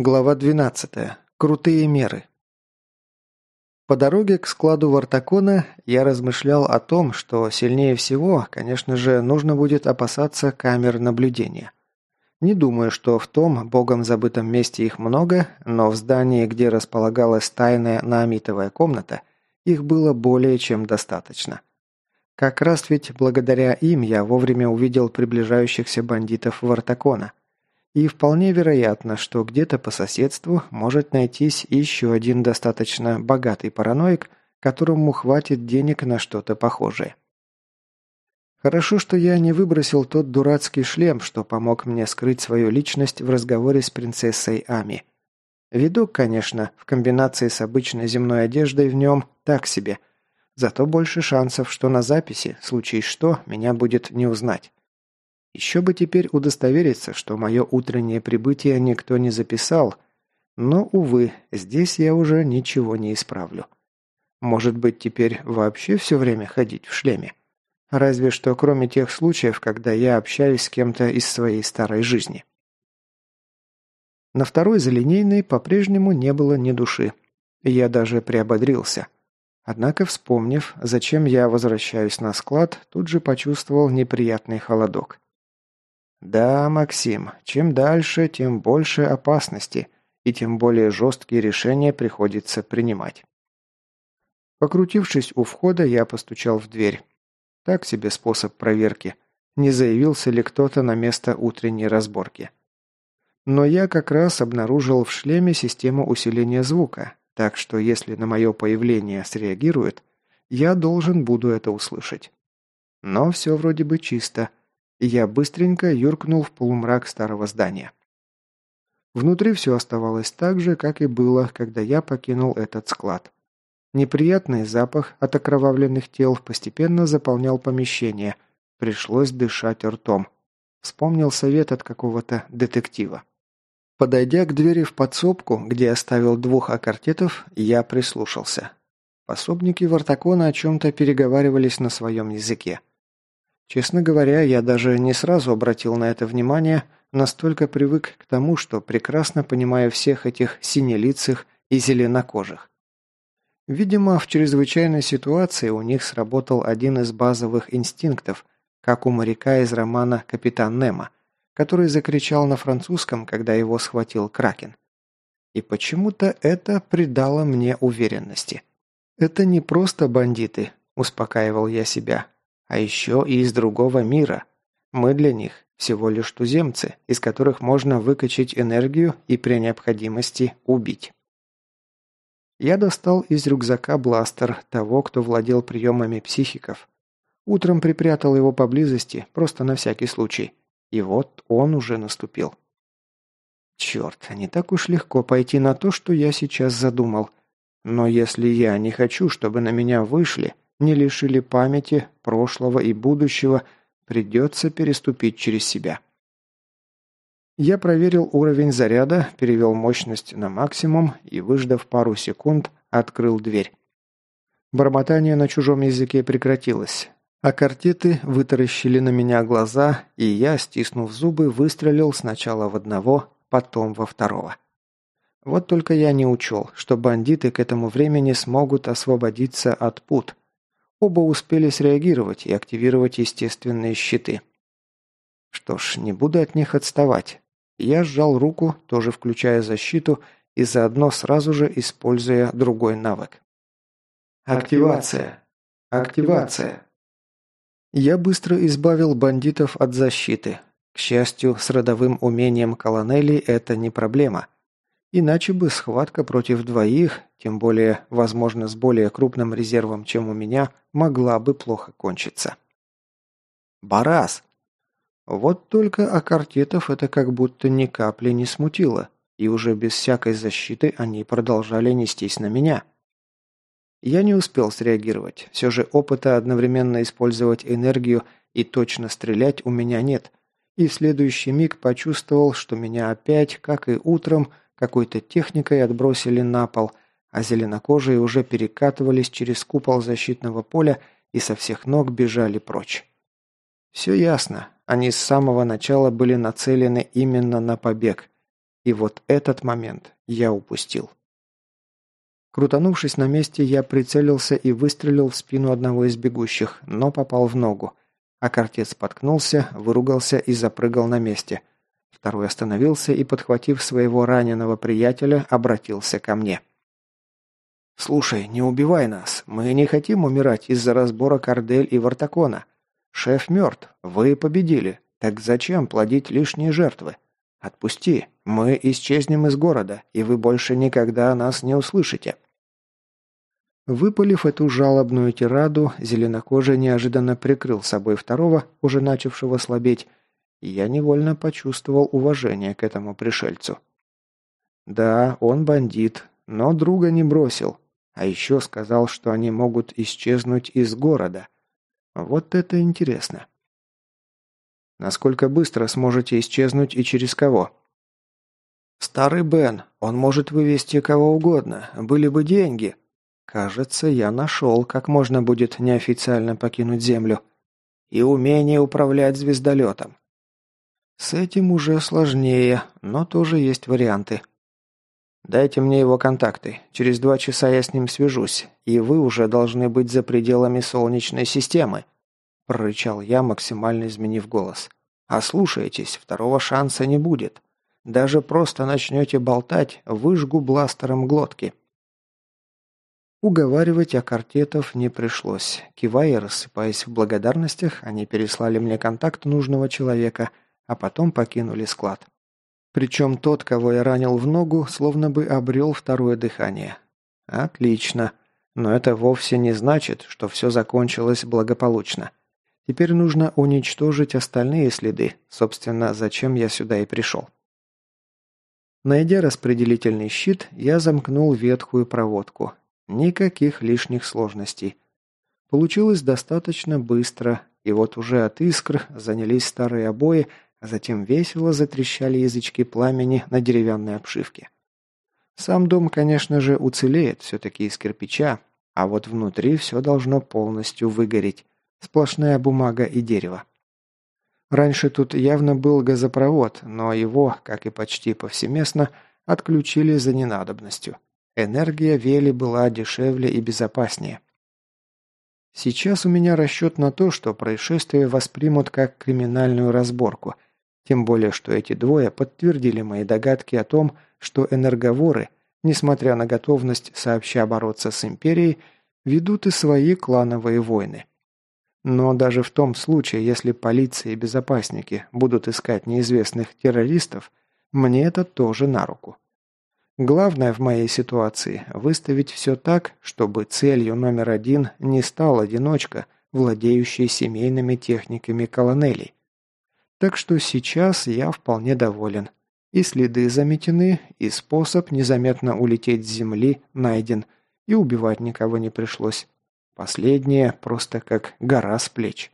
Глава 12. Крутые меры. По дороге к складу Вартакона я размышлял о том, что сильнее всего, конечно же, нужно будет опасаться камер наблюдения. Не думаю, что в том богом забытом месте их много, но в здании, где располагалась тайная наамитовая комната, их было более чем достаточно. Как раз ведь благодаря им я вовремя увидел приближающихся бандитов Вартакона. И вполне вероятно, что где-то по соседству может найтись еще один достаточно богатый параноик, которому хватит денег на что-то похожее. Хорошо, что я не выбросил тот дурацкий шлем, что помог мне скрыть свою личность в разговоре с принцессой Ами. Видок, конечно, в комбинации с обычной земной одеждой в нем так себе. Зато больше шансов, что на записи, случай что, меня будет не узнать. Еще бы теперь удостовериться, что мое утреннее прибытие никто не записал, но, увы, здесь я уже ничего не исправлю. Может быть, теперь вообще все время ходить в шлеме? Разве что кроме тех случаев, когда я общаюсь с кем-то из своей старой жизни. На второй залинейной по-прежнему не было ни души. Я даже приободрился. Однако, вспомнив, зачем я возвращаюсь на склад, тут же почувствовал неприятный холодок. Да, Максим, чем дальше, тем больше опасности, и тем более жесткие решения приходится принимать. Покрутившись у входа, я постучал в дверь. Так себе способ проверки. Не заявился ли кто-то на место утренней разборки. Но я как раз обнаружил в шлеме систему усиления звука, так что если на мое появление среагирует, я должен буду это услышать. Но все вроде бы чисто я быстренько юркнул в полумрак старого здания. Внутри все оставалось так же, как и было, когда я покинул этот склад. Неприятный запах от окровавленных тел постепенно заполнял помещение. Пришлось дышать ртом. Вспомнил совет от какого-то детектива. Подойдя к двери в подсобку, где оставил двух акартетов, я прислушался. Пособники Вартакона о чем-то переговаривались на своем языке. Честно говоря, я даже не сразу обратил на это внимание, настолько привык к тому, что прекрасно понимаю всех этих синелицых и зеленокожих. Видимо, в чрезвычайной ситуации у них сработал один из базовых инстинктов, как у моряка из романа «Капитан Немо», который закричал на французском, когда его схватил Кракен. И почему-то это придало мне уверенности. «Это не просто бандиты», – успокаивал я себя, а еще и из другого мира. Мы для них всего лишь туземцы, из которых можно выкачать энергию и при необходимости убить. Я достал из рюкзака бластер того, кто владел приемами психиков. Утром припрятал его поблизости, просто на всякий случай. И вот он уже наступил. Черт, не так уж легко пойти на то, что я сейчас задумал. Но если я не хочу, чтобы на меня вышли, не лишили памяти, прошлого и будущего, придется переступить через себя. Я проверил уровень заряда, перевел мощность на максимум и, выждав пару секунд, открыл дверь. Бормотание на чужом языке прекратилось, а картеты вытаращили на меня глаза, и я, стиснув зубы, выстрелил сначала в одного, потом во второго. Вот только я не учел, что бандиты к этому времени смогут освободиться от пут, Оба успели среагировать и активировать естественные щиты. Что ж, не буду от них отставать. Я сжал руку, тоже включая защиту, и заодно сразу же используя другой навык. Активация. Активация. Я быстро избавил бандитов от защиты. К счастью, с родовым умением колонели это не проблема – Иначе бы схватка против двоих, тем более, возможно, с более крупным резервом, чем у меня, могла бы плохо кончиться. Барас! Вот только Акартетов это как будто ни капли не смутило, и уже без всякой защиты они продолжали нестись на меня. Я не успел среагировать, все же опыта одновременно использовать энергию и точно стрелять у меня нет, и в следующий миг почувствовал, что меня опять, как и утром, какой-то техникой отбросили на пол, а зеленокожие уже перекатывались через купол защитного поля и со всех ног бежали прочь. Все ясно, они с самого начала были нацелены именно на побег. И вот этот момент я упустил. Крутанувшись на месте, я прицелился и выстрелил в спину одного из бегущих, но попал в ногу. А кортец споткнулся, выругался и запрыгал на месте. Второй остановился и, подхватив своего раненого приятеля, обратился ко мне. «Слушай, не убивай нас. Мы не хотим умирать из-за разбора Кордель и Вартакона. Шеф мертв. Вы победили. Так зачем плодить лишние жертвы? Отпусти. Мы исчезнем из города, и вы больше никогда нас не услышите». Выпалив эту жалобную тираду, зеленокожий неожиданно прикрыл собой второго, уже начавшего слабеть, я невольно почувствовал уважение к этому пришельцу. Да, он бандит, но друга не бросил, а еще сказал, что они могут исчезнуть из города. Вот это интересно. Насколько быстро сможете исчезнуть и через кого? Старый Бен, он может вывести кого угодно, были бы деньги. Кажется, я нашел, как можно будет неофициально покинуть Землю. И умение управлять звездолетом. С этим уже сложнее, но тоже есть варианты. «Дайте мне его контакты. Через два часа я с ним свяжусь, и вы уже должны быть за пределами Солнечной системы», – прорычал я, максимально изменив голос. «Ослушайтесь, второго шанса не будет. Даже просто начнете болтать, выжгу бластером глотки». Уговаривать Акартетов не пришлось. Кивая и рассыпаясь в благодарностях, они переслали мне контакт нужного человека, а потом покинули склад. Причем тот, кого я ранил в ногу, словно бы обрел второе дыхание. Отлично. Но это вовсе не значит, что все закончилось благополучно. Теперь нужно уничтожить остальные следы, собственно, зачем я сюда и пришел. Найдя распределительный щит, я замкнул ветхую проводку. Никаких лишних сложностей. Получилось достаточно быстро, и вот уже от искр занялись старые обои, затем весело затрещали язычки пламени на деревянной обшивке. Сам дом, конечно же, уцелеет, все-таки из кирпича, а вот внутри все должно полностью выгореть. Сплошная бумага и дерево. Раньше тут явно был газопровод, но его, как и почти повсеместно, отключили за ненадобностью. Энергия Вели была дешевле и безопаснее. Сейчас у меня расчет на то, что происшествие воспримут как криминальную разборку – тем более, что эти двое подтвердили мои догадки о том, что энерговоры, несмотря на готовность сообща бороться с Империей, ведут и свои клановые войны. Но даже в том случае, если полиция и безопасники будут искать неизвестных террористов, мне это тоже на руку. Главное в моей ситуации – выставить все так, чтобы целью номер один не стал одиночка, владеющий семейными техниками колонелей. Так что сейчас я вполне доволен. И следы заметены, и способ незаметно улететь с земли найден, и убивать никого не пришлось. Последнее просто как гора с плеч.